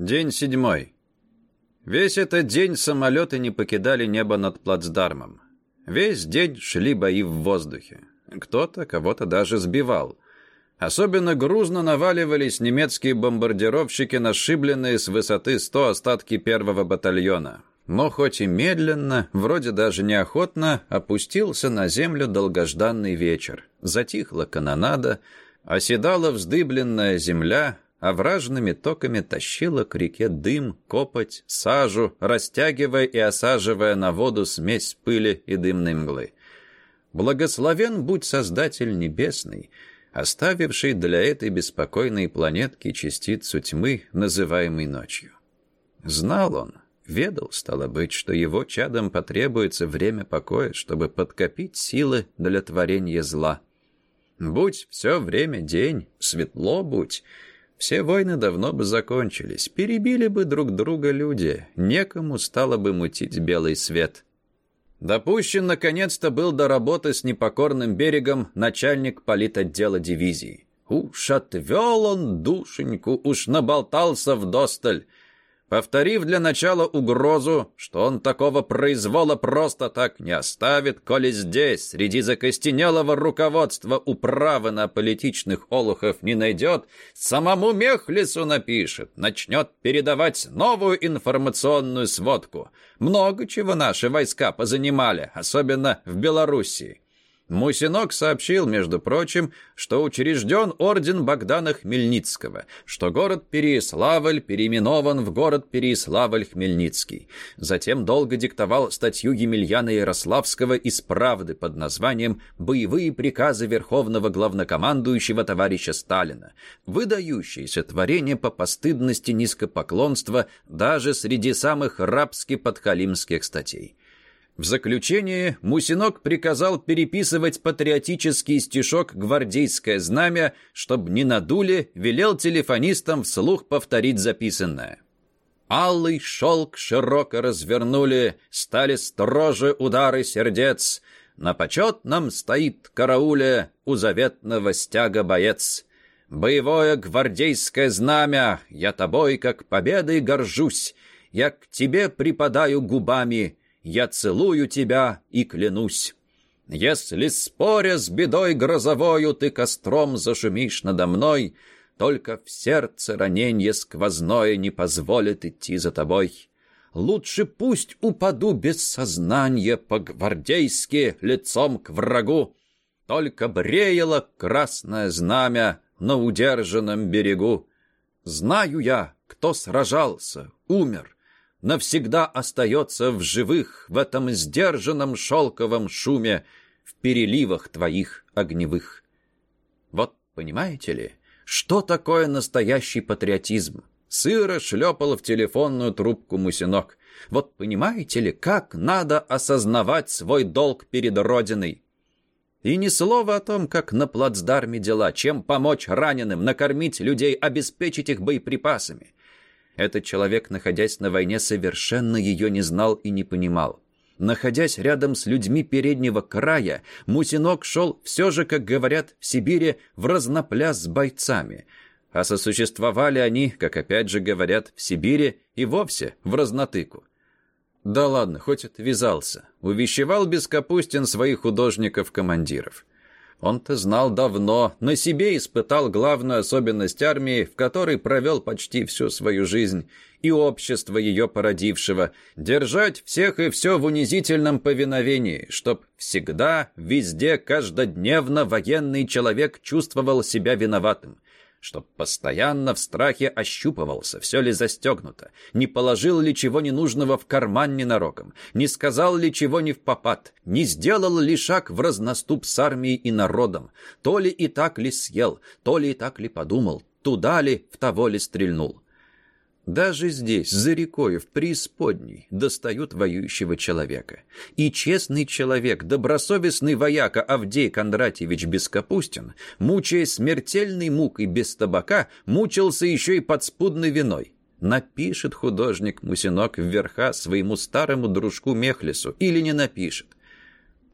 День седьмой. Весь этот день самолеты не покидали небо над плацдармом. Весь день шли бои в воздухе. Кто-то кого-то даже сбивал. Особенно грузно наваливались немецкие бомбардировщики, нашибленные с высоты 100 остатки первого батальона. Но хоть и медленно, вроде даже неохотно, опустился на землю долгожданный вечер. Затихла канонада, оседала вздыбленная земля, а вражными токами тащила к реке дым, копоть, сажу, растягивая и осаживая на воду смесь пыли и дымной мглы. Благословен будь Создатель Небесный, оставивший для этой беспокойной планетки частицу тьмы, называемой ночью. Знал он, ведал, стало быть, что его чадам потребуется время покоя, чтобы подкопить силы для творения зла. Будь все время день, светло будь — все войны давно бы закончились, перебили бы друг друга люди, некому стало бы мутить белый свет. Допущен, наконец-то, был до работы с непокорным берегом начальник политотдела дивизии. Уж отвел он душеньку, уж наболтался в досталь. Повторив для начала угрозу, что он такого произвола просто так не оставит, коли здесь, среди закостенелого руководства управы на политичных олухов не найдет, самому Мехлису напишет, начнет передавать новую информационную сводку. Много чего наши войска позанимали, особенно в Белоруссии. Мусинок сообщил, между прочим, что учрежден орден Богдана Хмельницкого, что город Переяславль переименован в город Переяславль-Хмельницкий. Затем долго диктовал статью Емельяна Ярославского из «Правды» под названием «Боевые приказы Верховного Главнокомандующего товарища Сталина», выдающееся творение по постыдности низкопоклонства даже среди самых рабски-подхалимских статей. В заключение Мусинок приказал переписывать патриотический стишок «Гвардейское знамя», чтобы не надули, велел телефонистам вслух повторить записанное. Алый шелк широко развернули, стали строже удары сердец. На почетном стоит карауле у заветного стяга боец. Боевое гвардейское знамя, я тобой как победой горжусь. Я к тебе припадаю губами, я целую тебя и клянусь. Если, споря с бедой грозовою, ты костром зашумишь надо мной, только в сердце раненье сквозное не позволит идти за тобой. Лучше пусть упаду без сознания по-гвардейски лицом к врагу, только бреяло красное знамя на удержанном берегу. Знаю я, кто сражался, умер, навсегда остается в живых в этом сдержанном шелковом шуме, в переливах твоих огневых. Вот понимаете ли, что такое настоящий патриотизм? Сыро шлепал в телефонную трубку Мусинок. Вот понимаете ли, как надо осознавать свой долг перед Родиной? И ни слова о том, как на плацдарме дела, чем помочь раненым, накормить людей, обеспечить их боеприпасами. Этот человек, находясь на войне, совершенно ее не знал и не понимал. Находясь рядом с людьми переднего края, Мусинок шел все же, как говорят в Сибири, в разнопляс с бойцами. А сосуществовали они, как опять же говорят в Сибири, и вовсе в разнотыку. Да ладно, хоть отвязался. Увещевал Бескапустин своих художников-командиров. Он-то знал давно, на себе испытал главную особенность армии, в которой провел почти всю свою жизнь, и общество ее породившего, держать всех и все в унизительном повиновении, чтоб всегда, везде, каждодневно военный человек чувствовал себя виноватым, чтоб постоянно в страхе ощупывался, все ли застегнуто, не положил ли чего ненужного в карман ненароком, не сказал ли чего не в попад, не сделал ли шаг в разноступ с армией и народом, то ли и так ли съел, то ли и так ли подумал, туда ли, в того ли стрельнул. Даже здесь, за рекой, в преисподней, достают воюющего человека. И честный человек, добросовестный вояка Авдей Кондратьевич Бескапустин, мучаясь смертельной мукой без табака, мучился еще и подспудной виной. Напишет художник Мусинок вверха своему старому дружку Мехлису или не напишет.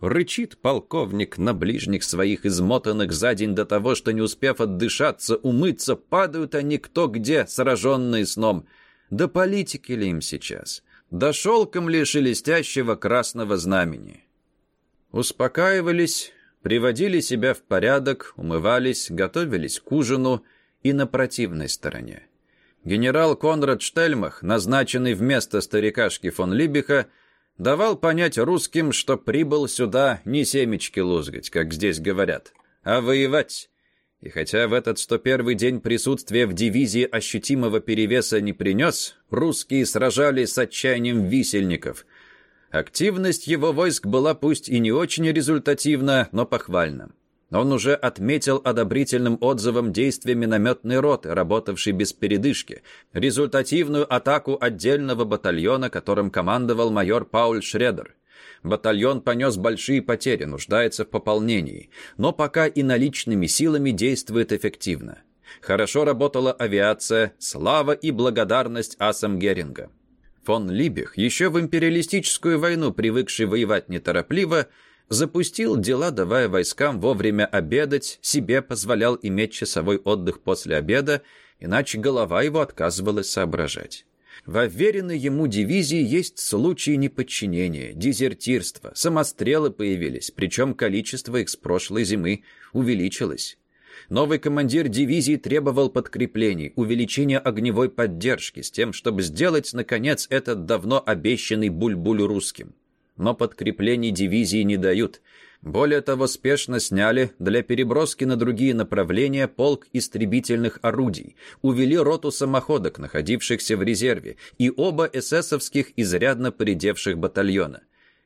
Рычит полковник на ближних своих измотанных за день до того, что, не успев отдышаться, умыться, падают они кто где, сраженные сном. Да политики ли им сейчас? Да шелком ли шелестящего красного знамени? Успокаивались, приводили себя в порядок, умывались, готовились к ужину и на противной стороне. Генерал Конрад Штельмах, назначенный вместо старикашки фон Либиха, давал понять русским, что прибыл сюда не семечки лузгать, как здесь говорят, а воевать. И хотя в этот 101-й день присутствия в дивизии ощутимого перевеса не принес, русские сражались с отчаянием висельников – Активность его войск была пусть и не очень результативна, но похвальна. Он уже отметил одобрительным отзывом действия минометной роты, работавшей без передышки, результативную атаку отдельного батальона, которым командовал майор Пауль Шредер. Батальон понес большие потери, нуждается в пополнении, но пока и наличными силами действует эффективно. Хорошо работала авиация, слава и благодарность асам Геринга. Фон Либих, еще в империалистическую войну привыкший воевать неторопливо, запустил дела, давая войскам вовремя обедать, себе позволял иметь часовой отдых после обеда, иначе голова его отказывалась соображать. В уверенной ему дивизии есть случаи неподчинения, дезертирства, самострелы появились, причем количество их с прошлой зимы увеличилось. Новый командир дивизии требовал подкреплений, увеличения огневой поддержки с тем, чтобы сделать, наконец, этот давно обещанный буль-буль русским. Но подкреплений дивизии не дают. Более того, спешно сняли для переброски на другие направления полк истребительных орудий, увели роту самоходок, находившихся в резерве, и оба эсэсовских изрядно поредевших батальона.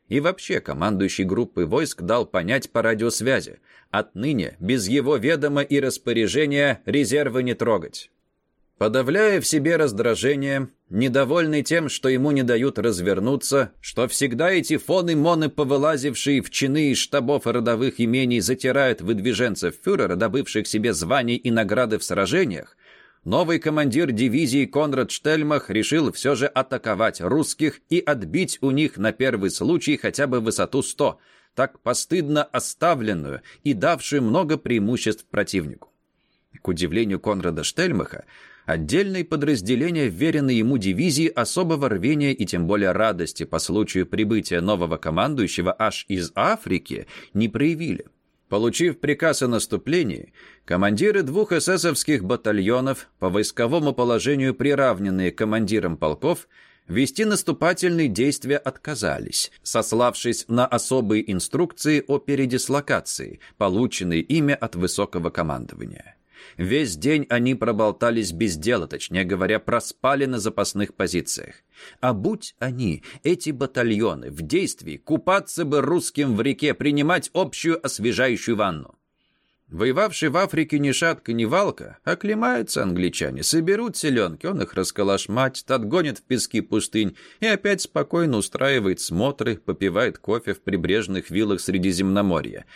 И вообще командующий группой войск дал понять по радиосвязи, отныне без его ведома и распоряжения резервы не трогать. Подавляя в себе раздражение, недовольный тем, что ему не дают развернуться, что всегда эти фоны-моны, повылазившие в чины из штабов родовых имений, затирают выдвиженцев фюрера, добывших себе званий и награды в сражениях, новый командир дивизии Конрад Штельмах решил все же атаковать русских и отбить у них на первый случай хотя бы высоту 100, так постыдно оставленную и давшую много преимуществ противнику. К удивлению Конрада Штельмаха, отдельные подразделения вверенной ему дивизии особого рвения и тем более радости по случаю прибытия нового командующего аж из Африки не проявили. Получив приказ о наступлении, командиры двух эсэсовских батальонов, по войсковому положению приравненные командирам полков, вести наступательные действия отказались, сославшись на особые инструкции о передислокации, полученные ими от высокого командования. Весь день они проболтались без дела, точнее говоря, проспали на запасных позициях. А будь они, эти батальоны, в действии, купаться бы русским в реке, принимать общую освежающую ванну. Воевавший в Африке ни шатка, ни валка, оклемаются англичане, соберут селенки, он их расколошматит, отгонит в пески пустынь и опять спокойно устраивает смотры, попивает кофе в прибрежных виллах Средиземноморья.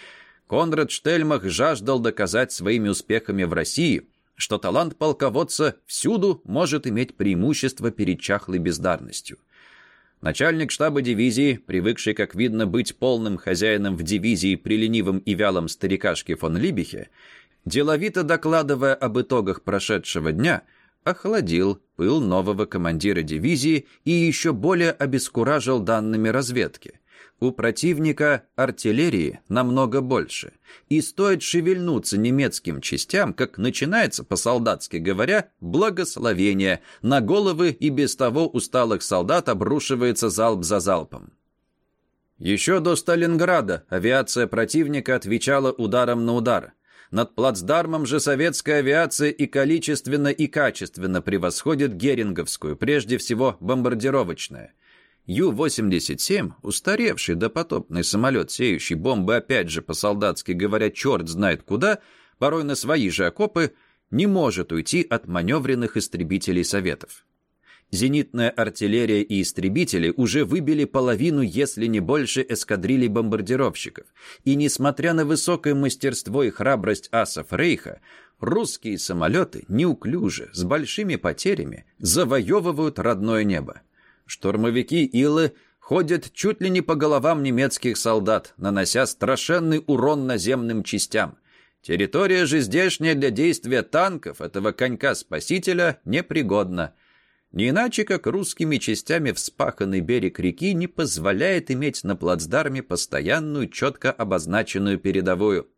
Конрад Штельмах жаждал доказать своими успехами в России, что талант полководца всюду может иметь преимущество перед чахлой бездарностью. Начальник штаба дивизии, привыкший, как видно, быть полным хозяином в дивизии при ленивом и вялом старикашке фон Либихе, деловито докладывая об итогах прошедшего дня, охладил пыл нового командира дивизии и еще более обескуражил данными разведки – у противника артиллерии намного больше, и стоит шевельнуться немецким частям, как начинается, по-солдатски говоря, благословение, на головы и без того усталых солдат обрушивается залп за залпом. Еще до Сталинграда авиация противника отвечала ударом на удар. Над плацдармом же советская авиация и количественно, и качественно превосходит геринговскую, прежде всего бомбардировочная. Ю-87, устаревший допотопный самолет, сеющий бомбы опять же по-солдатски говоря черт знает куда, порой на свои же окопы, не может уйти от маневренных истребителей Советов. Зенитная артиллерия и истребители уже выбили половину, если не больше, эскадрилей бомбардировщиков. И несмотря на высокое мастерство и храбрость асов Рейха, русские самолеты неуклюже, с большими потерями, завоевывают родное небо. Штурмовики Илы ходят чуть ли не по головам немецких солдат, нанося страшенный урон наземным частям. Территория же здешняя для действия танков этого конька-спасителя непригодна. Не иначе, как русскими частями вспаханный берег реки не позволяет иметь на плацдарме постоянную, четко обозначенную передовую.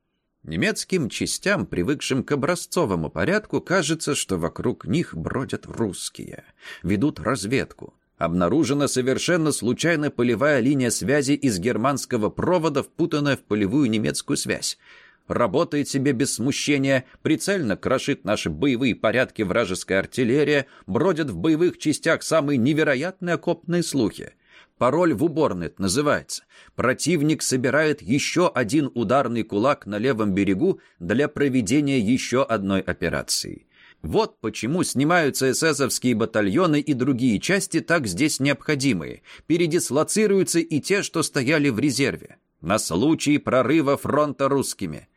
Немецким частям, привыкшим к образцовому порядку, кажется, что вокруг них бродят русские, ведут разведку. Обнаружена совершенно случайно полевая линия связи из германского провода, впутанная в полевую немецкую связь работает себе без смущения, прицельно крошит наши боевые порядки вражеская артиллерия, бродят в боевых частях самые невероятные окопные слухи. Пароль в уборной это называется. Противник собирает еще один ударный кулак на левом берегу для проведения еще одной операции. Вот почему снимаются эсэсовские батальоны и другие части так здесь необходимые. Передислоцируются и те, что стояли в резерве. На случай прорыва фронта русскими.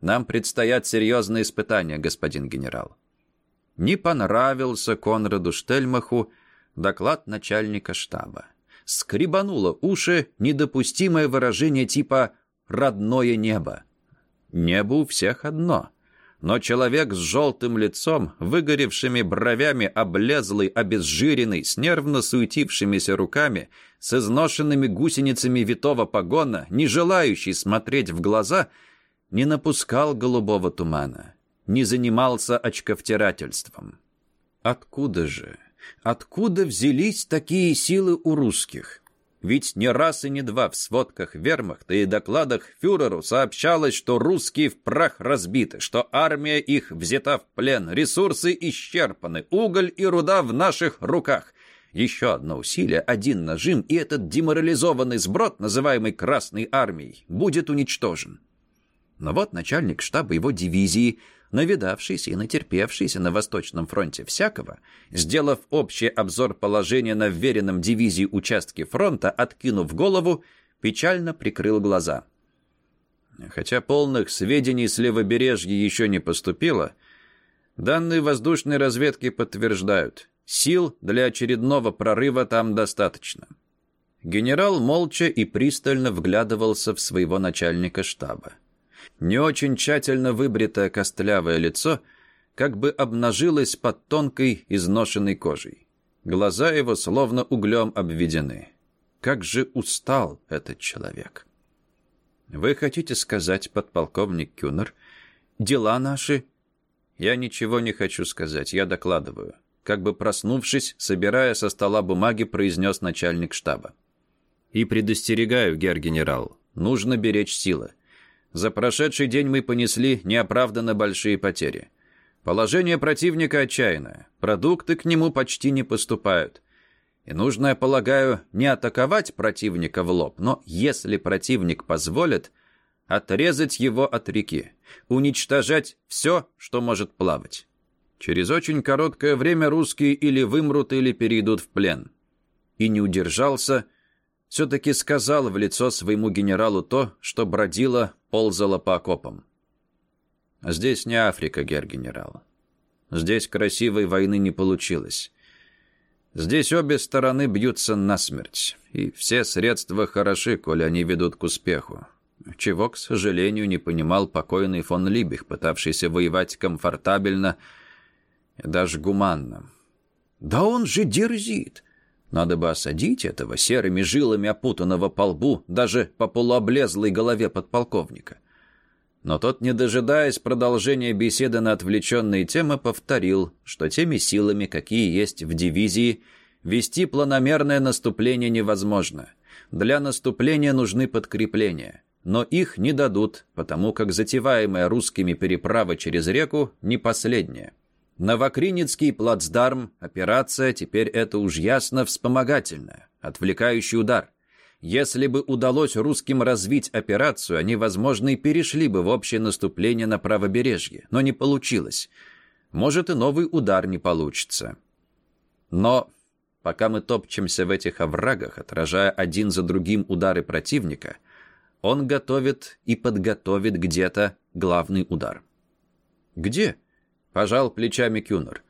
Нам предстоят серьезные испытания, господин генерал». Не понравился Конраду Штельмаху доклад начальника штаба. Скребануло уши недопустимое выражение типа «родное небо». Небо у всех одно. Но человек с желтым лицом, выгоревшими бровями, облезлый, обезжиренный, с нервно суетившимися руками, с изношенными гусеницами витого погона, не желающий смотреть в глаза — не напускал голубого тумана, не занимался очковтирательством. Откуда же, откуда взялись такие силы у русских? Ведь не раз и не два в сводках вермахта и докладах фюреру сообщалось, что русские в прах разбиты, что армия их взята в плен, ресурсы исчерпаны, уголь и руда в наших руках. Еще одно усилие, один нажим, и этот деморализованный сброд, называемый Красной армией, будет уничтожен. Но вот начальник штаба его дивизии, навидавшийся и натерпевшийся на Восточном фронте всякого, сделав общий обзор положения на вверенном дивизии участке фронта, откинув голову, печально прикрыл глаза. Хотя полных сведений с левобережья еще не поступило, данные воздушной разведки подтверждают, сил для очередного прорыва там достаточно. Генерал молча и пристально вглядывался в своего начальника штаба. Не очень тщательно выбритое костлявое лицо как бы обнажилось под тонкой изношенной кожей. Глаза его словно углем обведены. Как же устал этот человек. Вы хотите сказать, подполковник Кюнер, дела наши... Я ничего не хочу сказать, я докладываю. Как бы проснувшись, собирая со стола бумаги, произнес начальник штаба. И предостерегаю, гер-генерал, нужно беречь силы. За прошедший день мы понесли неоправданно большие потери. Положение противника отчаянное. Продукты к нему почти не поступают. И нужно, я полагаю, не атаковать противника в лоб, но, если противник позволит, отрезать его от реки, уничтожать все, что может плавать. Через очень короткое время русские или вымрут, или перейдут в плен. И не удержался, все-таки сказал в лицо своему генералу то, что бродило ползала по окопам. Здесь не Африка, гер-генерал. Здесь красивой войны не получилось. Здесь обе стороны бьются насмерть, и все средства хороши, коли они ведут к успеху. Чего, к сожалению, не понимал покойный фон Либих, пытавшийся воевать комфортабельно и даже гуманно. «Да он же дерзит! Надо бы осадить этого серыми жилами опутанного по лбу, даже по полуоблезлой голове подполковника. Но тот, не дожидаясь продолжения беседы на отвлеченные темы, повторил, что теми силами, какие есть в дивизии, вести планомерное наступление невозможно. Для наступления нужны подкрепления. Но их не дадут, потому как затеваемая русскими переправа через реку не последняя. Новокринецкий плацдарм, операция, теперь это уж ясно вспомогательная, отвлекающий удар. Если бы удалось русским развить операцию, они, возможно, и перешли бы в общее наступление на правобережье, но не получилось. Может, и новый удар не получится. Но пока мы топчемся в этих оврагах, отражая один за другим удары противника, он готовит и подготовит где-то главный удар. Где? Пожал плечами Кюнер.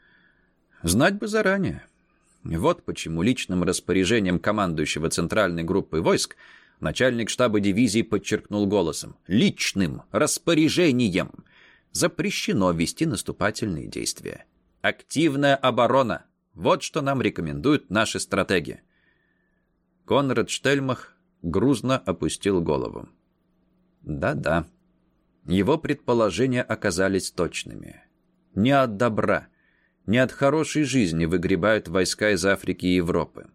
Знать бы заранее. Вот почему личным распоряжением командующего центральной группы войск начальник штаба дивизии подчеркнул голосом. Личным распоряжением запрещено вести наступательные действия. Активная оборона. Вот что нам рекомендуют наши стратеги. Конрад Штельмах грузно опустил голову. Да-да. Его предположения оказались точными. Не от добра, не от хорошей жизни выгребают войска из Африки и Европы.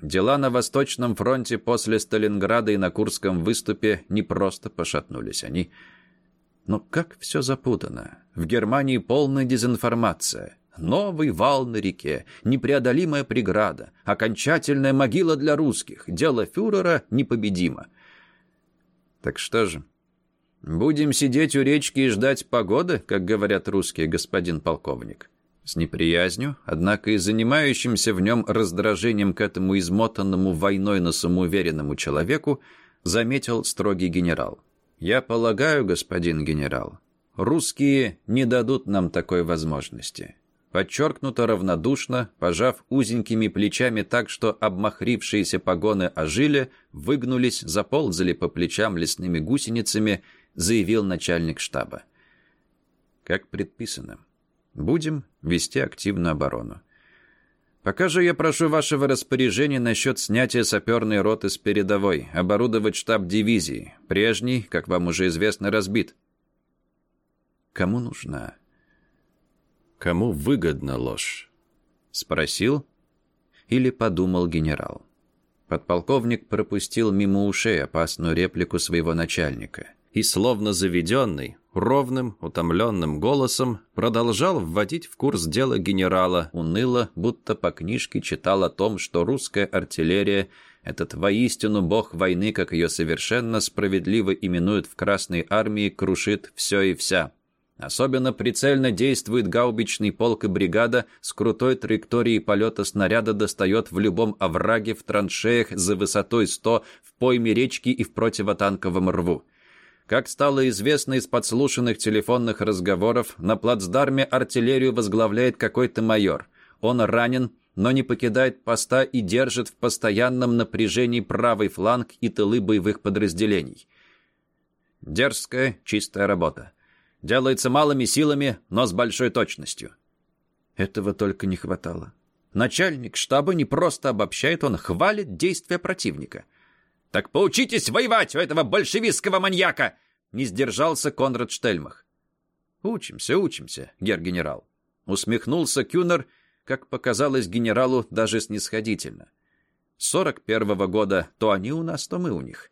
Дела на Восточном фронте после Сталинграда и на Курском выступе не просто пошатнулись. Они... Но как все запутано. В Германии полная дезинформация. Новый вал на реке, непреодолимая преграда, окончательная могила для русских. Дело фюрера непобедимо. Так что же, будем сидеть у речки и ждать погоды, как говорят русские, господин полковник? С неприязнью, однако и занимающимся в нем раздражением к этому измотанному войной на самоуверенному человеку, заметил строгий генерал. «Я полагаю, господин генерал, русские не дадут нам такой возможности». Подчеркнуто равнодушно, пожав узенькими плечами так, что обмахрившиеся погоны ожили, выгнулись, заползали по плечам лесными гусеницами, заявил начальник штаба. Как предписано. Будем вести активную оборону. Пока же я прошу вашего распоряжения насчет снятия саперной роты с передовой, оборудовать штаб дивизии. Прежний, как вам уже известно, разбит. Кому нужна? Кому выгодна ложь? Спросил или подумал генерал. Подполковник пропустил мимо ушей опасную реплику своего начальника и, словно заведенный, ровным, утомленным голосом продолжал вводить в курс дела генерала, уныло, будто по книжке читал о том, что русская артиллерия, этот воистину бог войны, как ее совершенно справедливо именуют в Красной армии, крушит все и вся. Особенно прицельно действует гаубичный полк и бригада, с крутой траекторией полета снаряда достает в любом овраге, в траншеях за высотой 100, в пойме речки и в противотанковом рву. Как стало известно из подслушанных телефонных разговоров, на плацдарме артиллерию возглавляет какой-то майор. Он ранен, но не покидает поста и держит в постоянном напряжении правый фланг и тылы боевых подразделений. Дерзкая, чистая работа. Делается малыми силами, но с большой точностью. Этого только не хватало. Начальник штаба не просто обобщает, он хвалит действия противника. «Так поучитесь воевать у этого большевистского маньяка!» Не сдержался Конрад Штельмах. «Учимся, учимся, гер-генерал». Усмехнулся Кюнер, как показалось генералу, даже снисходительно. Сорок первого года то они у нас, то мы у них.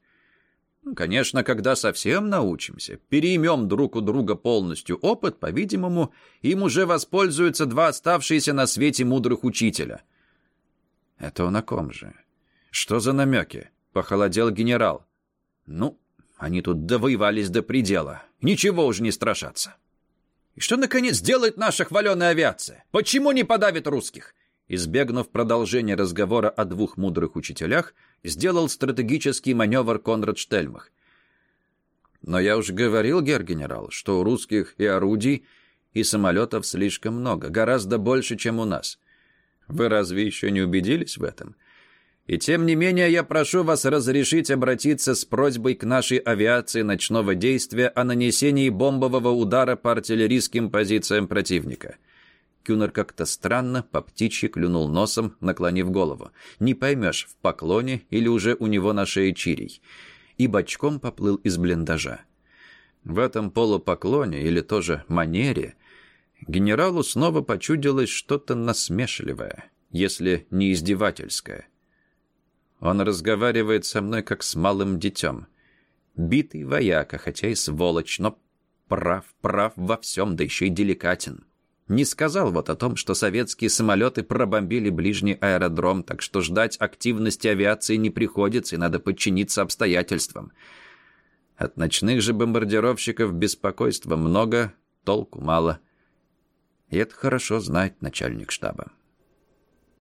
Ну, конечно, когда совсем научимся, переймем друг у друга полностью опыт, по-видимому, им уже воспользуются два оставшиеся на свете мудрых учителя. Это он о ком же? Что за намеки? Похолодел генерал. Ну, они тут довоевались до предела. Ничего уже не страшатся. И что, наконец, делает наша хваленая авиация? Почему не подавит русских? Избегнув продолжения разговора о двух мудрых учителях, сделал стратегический маневр Конрад Штельмах. Но я уже говорил, гер-генерал, что у русских и орудий, и самолетов слишком много, гораздо больше, чем у нас. Вы разве еще не убедились в этом? — и тем не менее я прошу вас разрешить обратиться с просьбой к нашей авиации ночного действия о нанесении бомбового удара по артиллерийским позициям противника». Кюнер как-то странно по птичьи клюнул носом, наклонив голову. Не поймешь, в поклоне или уже у него на шее чирий. И бочком поплыл из блиндажа. В этом полупоклоне, или тоже манере, генералу снова почудилось что-то насмешливое, если не издевательское. Он разговаривает со мной, как с малым детем. Битый вояка, хотя и сволочь, но прав, прав во всем, да еще и деликатен. Не сказал вот о том, что советские самолеты пробомбили ближний аэродром, так что ждать активности авиации не приходится, и надо подчиниться обстоятельствам. От ночных же бомбардировщиков беспокойства много, толку мало. И это хорошо знает начальник штаба.